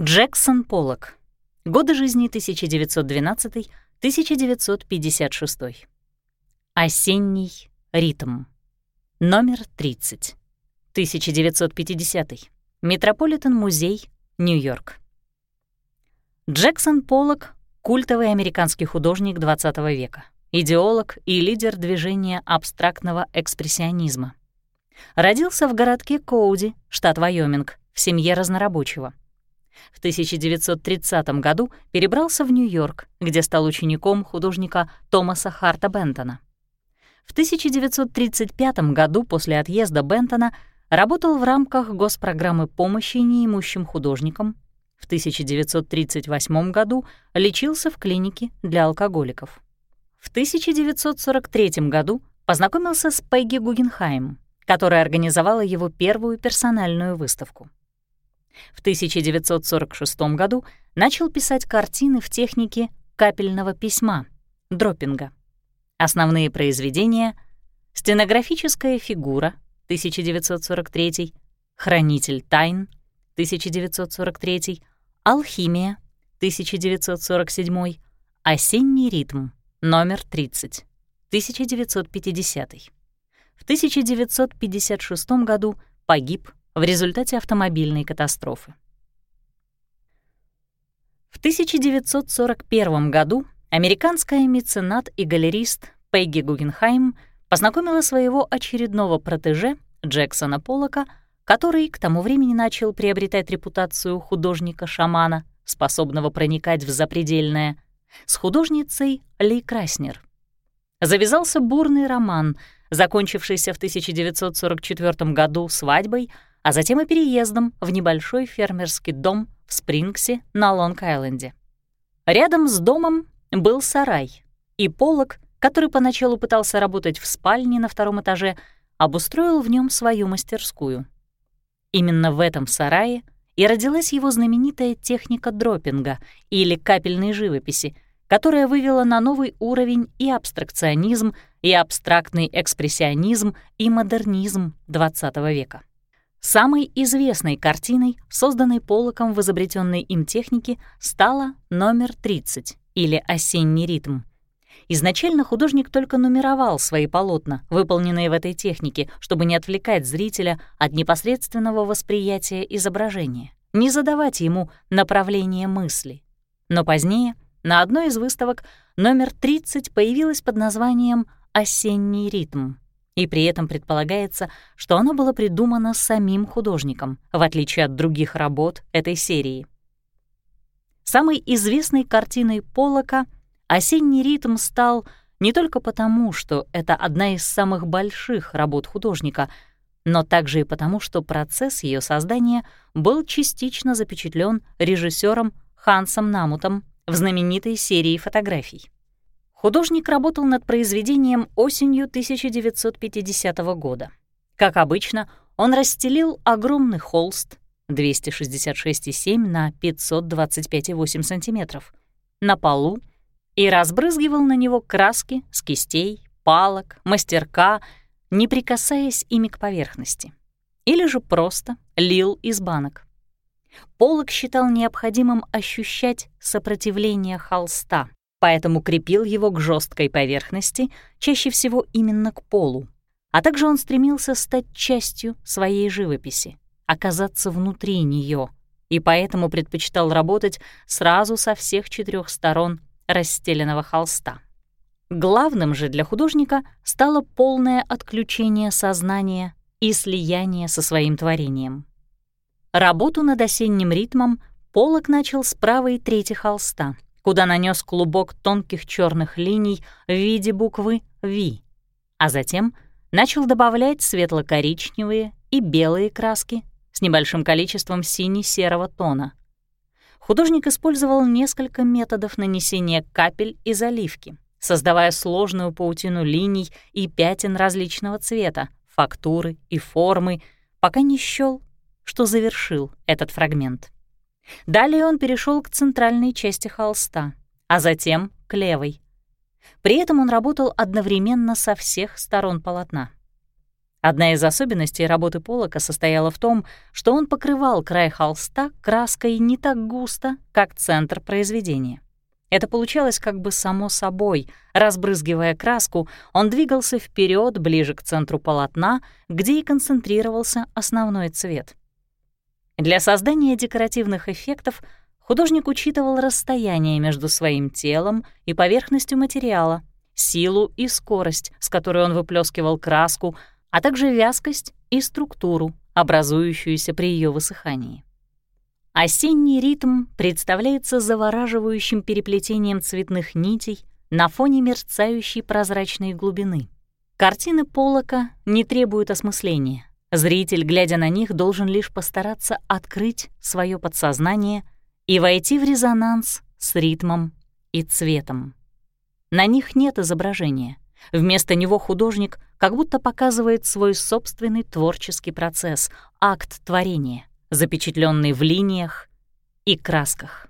Джексон Поллок. Годы жизни 1912-1956. Осенний ритм. Номер 30. 1950. Метрополитен-музей, Нью-Йорк. Джексон Поллок — культовый американский художник XX века, идеолог и лидер движения абстрактного экспрессионизма. Родился в городке Коуди, штат Вайоминг, в семье разнорабочего. В 1930 году перебрался в Нью-Йорк, где стал учеником художника Томаса Харта Бентона. В 1935 году после отъезда Бентона работал в рамках госпрограммы помощи неимущим художникам. В 1938 году лечился в клинике для алкоголиков. В 1943 году познакомился с Пегги Гугенхайм, которая организовала его первую персональную выставку. В 1946 году начал писать картины в технике капельного письма, дроппинга. Основные произведения — «Стенографическая фигура» 1943, «Хранитель тайн» 1943, «Алхимия» 1947, «Осенний ритм» номер 30 1950. В 1956 году погиб в результате автомобильной катастрофы. В 1941 году американская меценат и галерист Пегги Гугенхайм познакомила своего очередного протеже Джексона Поллока, который к тому времени начал приобретать репутацию художника-шамана, способного проникать в запредельное, с художницей Ли Краснер. Завязался бурный роман, закончившийся в 1944 году свадьбой — а затем и переездом в небольшой фермерский дом в Спрингсе на Лонг-Айленде. Рядом с домом был сарай, и Полок, который поначалу пытался работать в спальне на втором этаже, обустроил в нем свою мастерскую. Именно в этом сарае и родилась его знаменитая техника дропинга или капельной живописи, которая вывела на новый уровень и абстракционизм, и абстрактный экспрессионизм, и модернизм XX века. Самой известной картиной, созданной Полоком в изобретенной им технике, стала номер 30 или «Осенний ритм». Изначально художник только нумеровал свои полотна, выполненные в этой технике, чтобы не отвлекать зрителя от непосредственного восприятия изображения, не задавать ему направление мысли. Но позднее на одной из выставок номер 30 появилась под названием «Осенний ритм» и при этом предполагается, что оно было придумано самим художником, в отличие от других работ этой серии. Самой известной картиной Поллока «Осенний ритм» стал не только потому, что это одна из самых больших работ художника, но также и потому, что процесс ее создания был частично запечатлен режиссером Хансом Намутом в знаменитой серии фотографий. Художник работал над произведением осенью 1950 года. Как обычно, он расстелил огромный холст 266,7 на 525,8 см на полу и разбрызгивал на него краски с кистей, палок, мастерка, не прикасаясь ими к поверхности. Или же просто лил из банок. Полок считал необходимым ощущать сопротивление холста, поэтому крепил его к жесткой поверхности, чаще всего именно к полу. А также он стремился стать частью своей живописи, оказаться внутри нее, и поэтому предпочитал работать сразу со всех четырех сторон расстеленного холста. Главным же для художника стало полное отключение сознания и слияние со своим творением. Работу над осенним ритмом Полок начал с правой трети холста — куда нанес клубок тонких черных линий в виде буквы V, а затем начал добавлять светло-коричневые и белые краски с небольшим количеством сине-серого тона. Художник использовал несколько методов нанесения капель и заливки, создавая сложную паутину линий и пятен различного цвета, фактуры и формы, пока не счёл, что завершил этот фрагмент. Далее он перешел к центральной части холста, а затем к левой. При этом он работал одновременно со всех сторон полотна. Одна из особенностей работы Полока состояла в том, что он покрывал край холста краской не так густо, как центр произведения. Это получалось как бы само собой. Разбрызгивая краску, он двигался вперед ближе к центру полотна, где и концентрировался основной цвет. Для создания декоративных эффектов художник учитывал расстояние между своим телом и поверхностью материала, силу и скорость, с которой он выплескивал краску, а также вязкость и структуру, образующуюся при ее высыхании. Осенний ритм представляется завораживающим переплетением цветных нитей на фоне мерцающей прозрачной глубины. Картины Полока не требуют осмысления. Зритель, глядя на них, должен лишь постараться открыть свое подсознание и войти в резонанс с ритмом и цветом. На них нет изображения. Вместо него художник как будто показывает свой собственный творческий процесс, акт творения, запечатленный в линиях и красках.